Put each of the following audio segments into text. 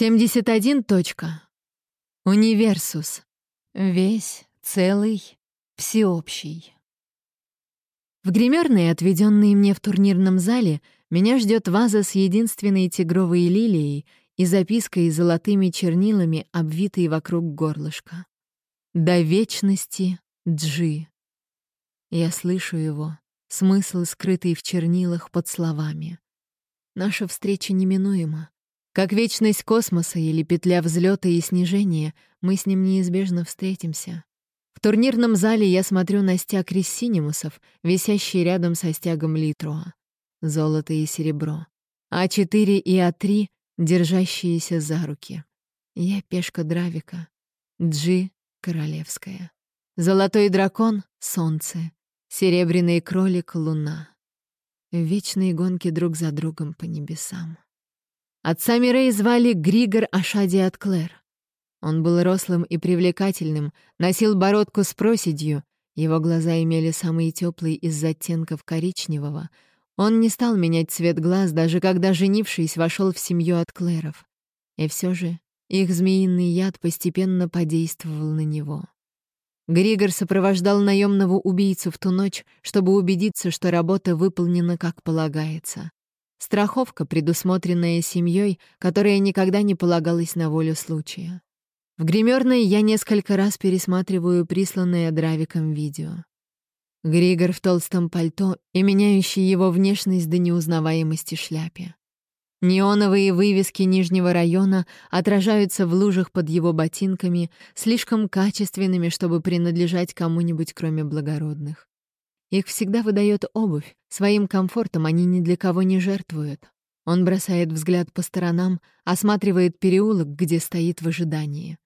71. Точка. Универсус. Весь, целый, всеобщий. В гримерной, отведенной мне в турнирном зале, меня ждет ваза с единственной тигровой лилией и запиской золотыми чернилами, обвитой вокруг горлышка. «До вечности, Джи». Я слышу его, смысл, скрытый в чернилах под словами. Наша встреча неминуема. Как вечность космоса или петля взлета и снижения, мы с ним неизбежно встретимся. В турнирном зале я смотрю на стяг рессинимусов, висящий рядом со стягом Литруа. Золото и серебро. А4 и А3, держащиеся за руки. Я пешка Дравика. Джи — королевская. Золотой дракон — солнце. Серебряный кролик — луна. Вечные гонки друг за другом по небесам. Отца Мирей звали Григор Ашади Атклер. Он был рослым и привлекательным, носил бородку с проседью, его глаза имели самые теплые из оттенков коричневого. Он не стал менять цвет глаз, даже когда, женившись, вошел в семью Атклеров. И все же их змеиный яд постепенно подействовал на него. Григор сопровождал наемного убийцу в ту ночь, чтобы убедиться, что работа выполнена как полагается. Страховка, предусмотренная семьей, которая никогда не полагалась на волю случая. В гримерной я несколько раз пересматриваю присланное Дравиком видео. Григор в толстом пальто и меняющий его внешность до неузнаваемости шляпе. Неоновые вывески Нижнего района отражаются в лужах под его ботинками, слишком качественными, чтобы принадлежать кому-нибудь, кроме благородных. Их всегда выдает обувь, своим комфортом они ни для кого не жертвуют. Он бросает взгляд по сторонам, осматривает переулок, где стоит в ожидании.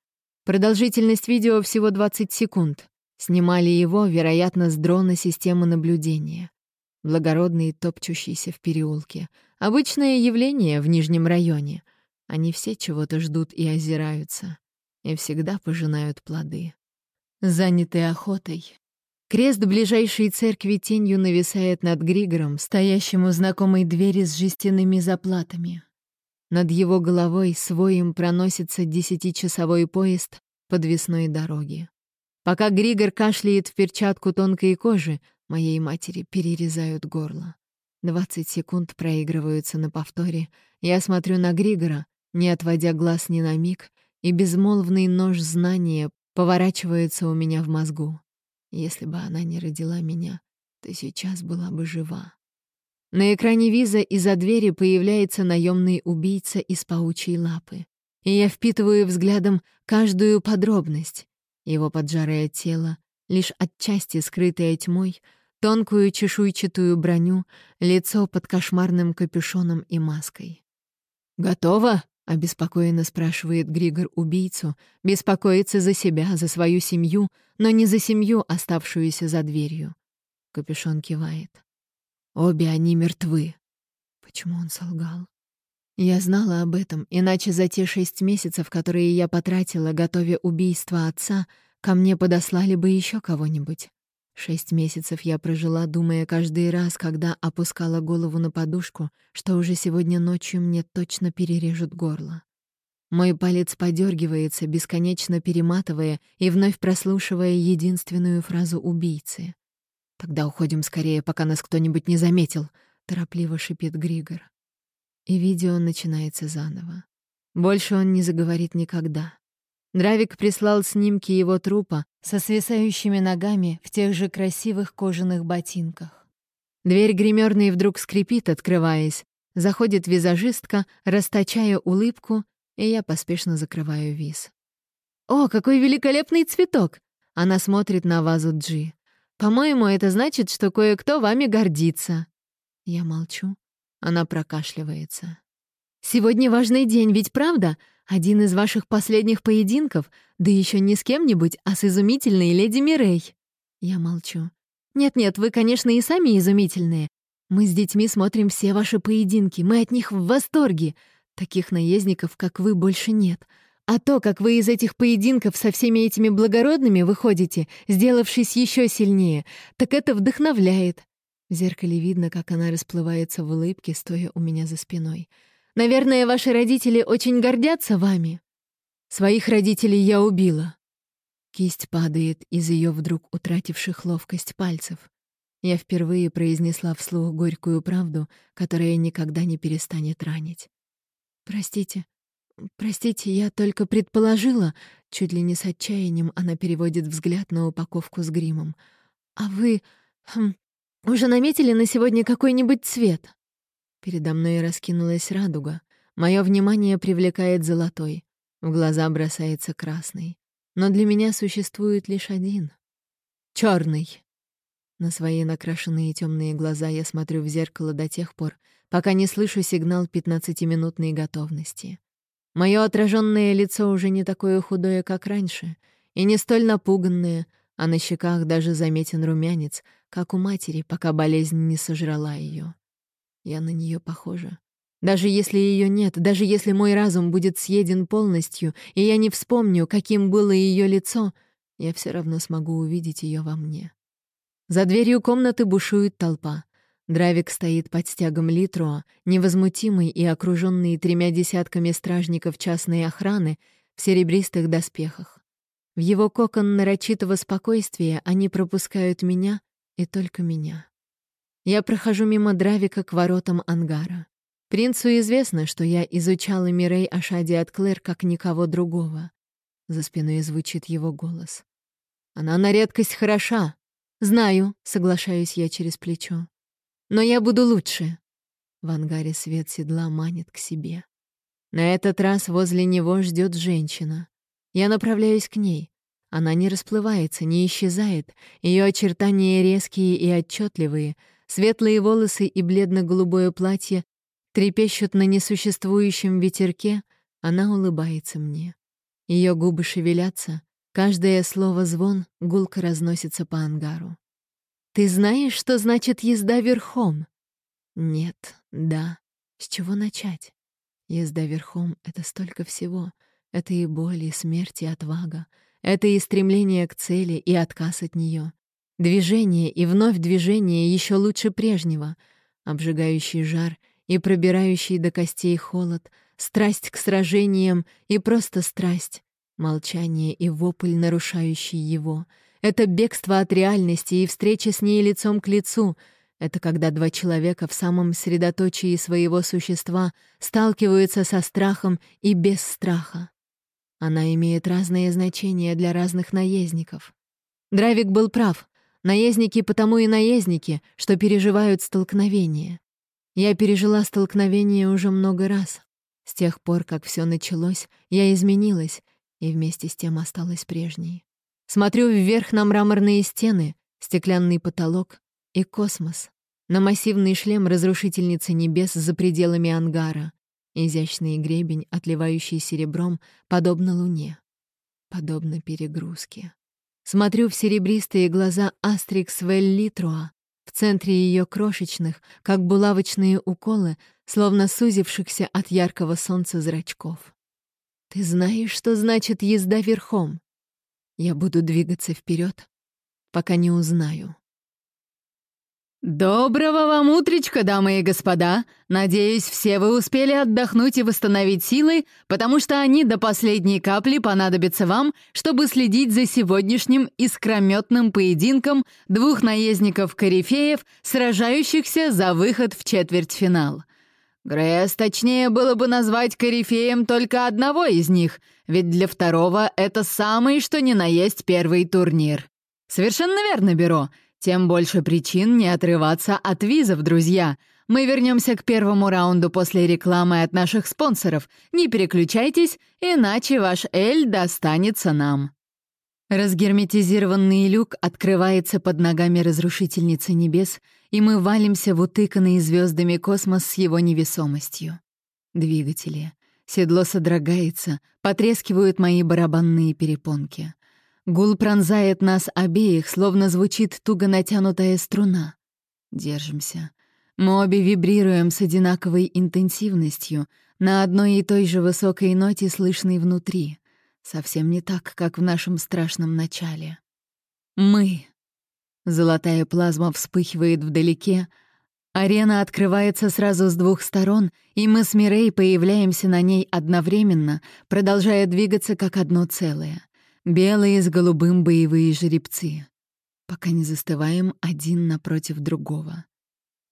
Продолжительность видео всего 20 секунд. Снимали его, вероятно, с дрона системы наблюдения. Благородный, топчущийся в переулке. Обычное явление в Нижнем районе. Они все чего-то ждут и озираются. И всегда пожинают плоды. Занятые охотой, Крест ближайшей церкви тенью нависает над Григором, стоящим у знакомой двери с жестяными заплатами. Над его головой своим проносится десятичасовой поезд подвесной дороги. Пока Григор кашляет в перчатку тонкой кожи, моей матери перерезают горло. Двадцать секунд проигрываются на повторе. Я смотрю на Григора, не отводя глаз ни на миг, и безмолвный нож знания поворачивается у меня в мозгу. Если бы она не родила меня, то сейчас была бы жива. На экране виза из-за двери появляется наемный убийца из паучьей лапы. И я впитываю взглядом каждую подробность. Его поджарое тело, лишь отчасти скрытое тьмой, тонкую чешуйчатую броню, лицо под кошмарным капюшоном и маской. «Готово?» — обеспокоенно спрашивает Григор убийцу, беспокоится за себя, за свою семью, но не за семью, оставшуюся за дверью. Капюшон кивает. Обе они мертвы. Почему он солгал? Я знала об этом, иначе за те шесть месяцев, которые я потратила, готовя убийство отца, ко мне подослали бы еще кого-нибудь. Шесть месяцев я прожила, думая каждый раз, когда опускала голову на подушку, что уже сегодня ночью мне точно перережут горло. Мой палец подергивается, бесконечно перематывая и вновь прослушивая единственную фразу убийцы. «Тогда уходим скорее, пока нас кто-нибудь не заметил», — торопливо шипит Григор. И видео начинается заново. Больше он не заговорит никогда. Дравик прислал снимки его трупа со свисающими ногами в тех же красивых кожаных ботинках. Дверь гримерной вдруг скрипит, открываясь. Заходит визажистка, расточая улыбку, и я поспешно закрываю виз. «О, какой великолепный цветок!» Она смотрит на вазу Джи. «По-моему, это значит, что кое-кто вами гордится». Я молчу. Она прокашливается. «Сегодня важный день, ведь правда? Один из ваших последних поединков, да еще не с кем-нибудь, а с изумительной леди Мирей». Я молчу. «Нет-нет, вы, конечно, и сами изумительные. Мы с детьми смотрим все ваши поединки, мы от них в восторге. Таких наездников, как вы, больше нет. А то, как вы из этих поединков со всеми этими благородными выходите, сделавшись еще сильнее, так это вдохновляет». В зеркале видно, как она расплывается в улыбке, стоя у меня за спиной — Наверное, ваши родители очень гордятся вами. Своих родителей я убила. Кисть падает из ее вдруг утративших ловкость пальцев. Я впервые произнесла вслух горькую правду, которая никогда не перестанет ранить. «Простите, простите, я только предположила...» Чуть ли не с отчаянием она переводит взгляд на упаковку с гримом. «А вы... Хм, уже наметили на сегодня какой-нибудь цвет?» Передо мной раскинулась радуга. Мое внимание привлекает золотой. В глаза бросается красный. Но для меня существует лишь один — черный. На свои накрашенные темные глаза я смотрю в зеркало до тех пор, пока не слышу сигнал пятнадцатиминутной готовности. Мое отраженное лицо уже не такое худое, как раньше, и не столь напуганное, а на щеках даже заметен румянец, как у матери, пока болезнь не сожрала ее. Я на нее похожа. Даже если ее нет, даже если мой разум будет съеден полностью, и я не вспомню, каким было ее лицо, я все равно смогу увидеть ее во мне. За дверью комнаты бушует толпа. Дравик стоит под стягом Литруа, невозмутимый и окруженный тремя десятками стражников частной охраны в серебристых доспехах. В его кокон нарочитого спокойствия они пропускают меня и только меня. Я прохожу мимо Дравика к воротам ангара. Принцу известно, что я изучала Мирей Ашади от Клэр как никого другого. За спиной звучит его голос. «Она на редкость хороша!» «Знаю», — соглашаюсь я через плечо. «Но я буду лучше». В ангаре свет седла манит к себе. На этот раз возле него ждет женщина. Я направляюсь к ней. Она не расплывается, не исчезает. Ее очертания резкие и отчетливые. Светлые волосы и бледно-голубое платье трепещут на несуществующем ветерке, она улыбается мне. Ее губы шевелятся, каждое слово звон гулко разносится по ангару. «Ты знаешь, что значит езда верхом?» «Нет, да. С чего начать?» Езда верхом — это столько всего. Это и боль, и смерть, и отвага. Это и стремление к цели, и отказ от нее. Движение и вновь движение еще лучше прежнего. Обжигающий жар — и пробирающий до костей холод, страсть к сражениям и просто страсть, молчание и вопль, нарушающий его. Это бегство от реальности и встреча с ней лицом к лицу. Это когда два человека в самом средоточии своего существа сталкиваются со страхом и без страха. Она имеет разные значения для разных наездников. Дравик был прав. Наездники потому и наездники, что переживают столкновение. Я пережила столкновение уже много раз. С тех пор, как все началось, я изменилась и вместе с тем осталась прежней. Смотрю вверх на мраморные стены, стеклянный потолок и космос, на массивный шлем разрушительницы небес за пределами ангара, изящный гребень, отливающий серебром, подобно луне, подобно перегрузке. Смотрю в серебристые глаза Астрикс Веллитруа, в центре ее крошечных, как булавочные уколы, словно сузившихся от яркого солнца зрачков. «Ты знаешь, что значит езда верхом?» Я буду двигаться вперед, пока не узнаю. «Доброго вам утречка, дамы и господа! Надеюсь, все вы успели отдохнуть и восстановить силы, потому что они до последней капли понадобятся вам, чтобы следить за сегодняшним искрометным поединком двух наездников-корифеев, сражающихся за выход в четвертьфинал. Гресс, точнее было бы назвать корифеем только одного из них, ведь для второго это самый что ни на есть первый турнир. Совершенно верно, Бюро — тем больше причин не отрываться от визов, друзья. Мы вернемся к первому раунду после рекламы от наших спонсоров. Не переключайтесь, иначе ваш Эль достанется нам. Разгерметизированный люк открывается под ногами разрушительницы небес, и мы валимся в утыканный звездами космос с его невесомостью. Двигатели. Седло содрогается, потрескивают мои барабанные перепонки. Гул пронзает нас обеих, словно звучит туго натянутая струна. Держимся. Мы обе вибрируем с одинаковой интенсивностью, на одной и той же высокой ноте, слышной внутри. Совсем не так, как в нашем страшном начале. Мы. Золотая плазма вспыхивает вдалеке, Арена открывается сразу с двух сторон, и мы с Мирей появляемся на ней одновременно, продолжая двигаться как одно целое. Белые с голубым боевые жеребцы. Пока не застываем один напротив другого.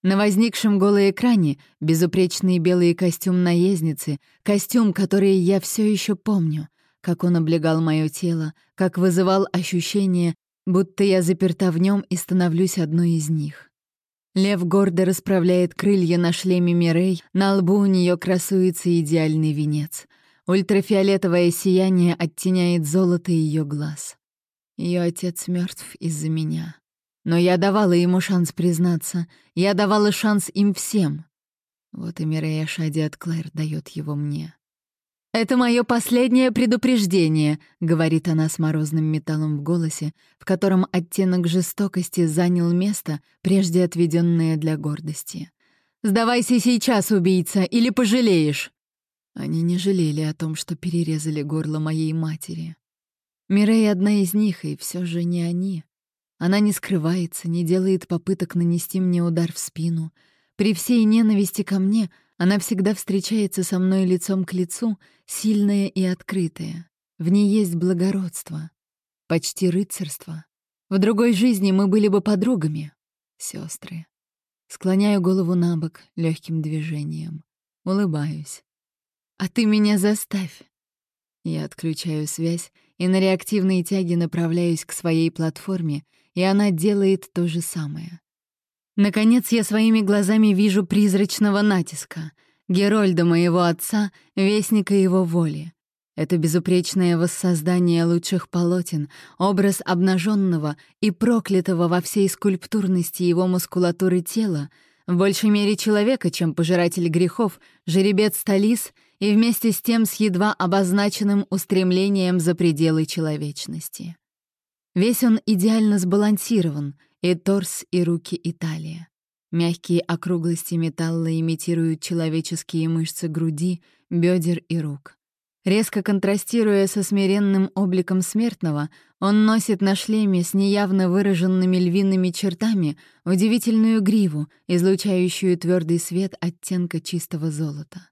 На возникшем голоэкране безупречный белый костюм наездницы, костюм, который я все еще помню, как он облегал мое тело, как вызывал ощущение, будто я заперта в нем и становлюсь одной из них. Лев гордо расправляет крылья на шлеме Мирей, на лбу у нее красуется идеальный венец. Ультрафиолетовое сияние оттеняет золото ее глаз. Ее отец мертв из-за меня. Но я давала ему шанс признаться. Я давала шанс им всем. Вот и Мирея Шади от Клэр дает его мне. «Это мое последнее предупреждение», — говорит она с морозным металлом в голосе, в котором оттенок жестокости занял место, прежде отведенное для гордости. «Сдавайся сейчас, убийца, или пожалеешь!» Они не жалели о том, что перерезали горло моей матери. Мирей одна из них, и все же не они. Она не скрывается, не делает попыток нанести мне удар в спину. При всей ненависти ко мне — она всегда встречается со мной лицом к лицу, сильная и открытая. В ней есть благородство, почти рыцарство. В другой жизни мы были бы подругами, сестры. Склоняю голову на бок легким движением. Улыбаюсь. «А ты меня заставь!» Я отключаю связь и на реактивные тяги направляюсь к своей платформе, и она делает то же самое. Наконец я своими глазами вижу призрачного натиска, Герольда моего отца, вестника его воли. Это безупречное воссоздание лучших полотен, образ обнаженного и проклятого во всей скульптурности его мускулатуры тела, в большей мере человека, чем пожиратель грехов, жеребец Талис и вместе с тем с едва обозначенным устремлением за пределы человечности. Весь он идеально сбалансирован — и торс, и руки, и талия. Мягкие округлости металла имитируют человеческие мышцы груди, бедер и рук. Резко контрастируя со смиренным обликом смертного, он носит на шлеме с неявно выраженными львиными чертами удивительную гриву, излучающую твердый свет оттенка чистого золота.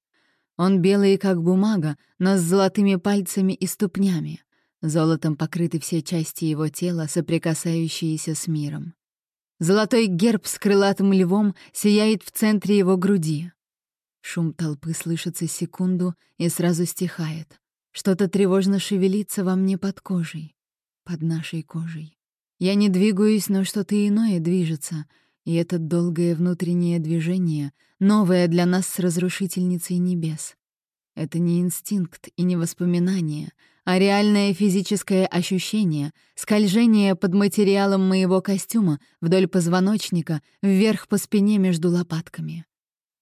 Он белый, как бумага, но с золотыми пальцами и ступнями. Золотом покрыты все части его тела, соприкасающиеся с миром. Золотой герб с крылатым львом сияет в центре его груди. Шум толпы слышится секунду и сразу стихает. Что-то тревожно шевелится во мне под кожей, под нашей кожей. Я не двигаюсь, но что-то иное движется, и это долгое внутреннее движение, новое для нас с разрушительницей небес. Это не инстинкт и не воспоминание — а реальное физическое ощущение, скольжение под материалом моего костюма вдоль позвоночника, вверх по спине между лопатками.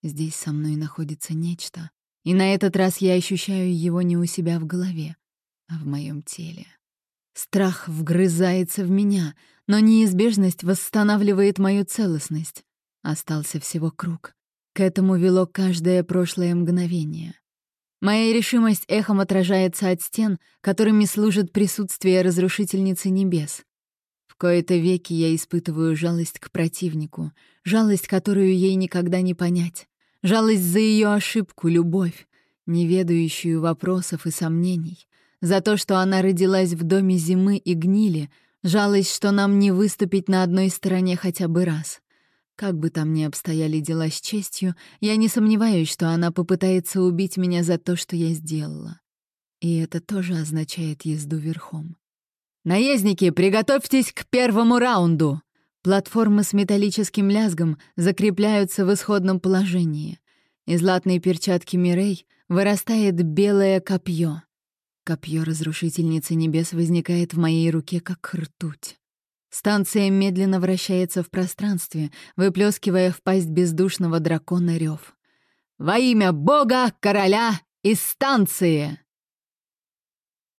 Здесь со мной находится нечто, и на этот раз я ощущаю его не у себя в голове, а в моем теле. Страх вгрызается в меня, но неизбежность восстанавливает мою целостность. Остался всего круг. К этому вело каждое прошлое мгновение. Моя решимость эхом отражается от стен, которыми служит присутствие разрушительницы небес. В кои-то веки я испытываю жалость к противнику, жалость, которую ей никогда не понять, жалость за ее ошибку, любовь, не ведающую вопросов и сомнений, за то, что она родилась в доме зимы и гнили, жалость, что нам не выступить на одной стороне хотя бы раз. Как бы там ни обстояли дела с честью, я не сомневаюсь, что она попытается убить меня за то, что я сделала. И это тоже означает езду верхом. «Наездники, приготовьтесь к первому раунду!» Платформы с металлическим лязгом закрепляются в исходном положении. Из латной перчатки Мирей вырастает белое копье. Копье разрушительницы небес возникает в моей руке, как ртуть. Станция медленно вращается в пространстве, выплескивая в пасть бездушного дракона рев. «Во имя Бога, короля и станции!»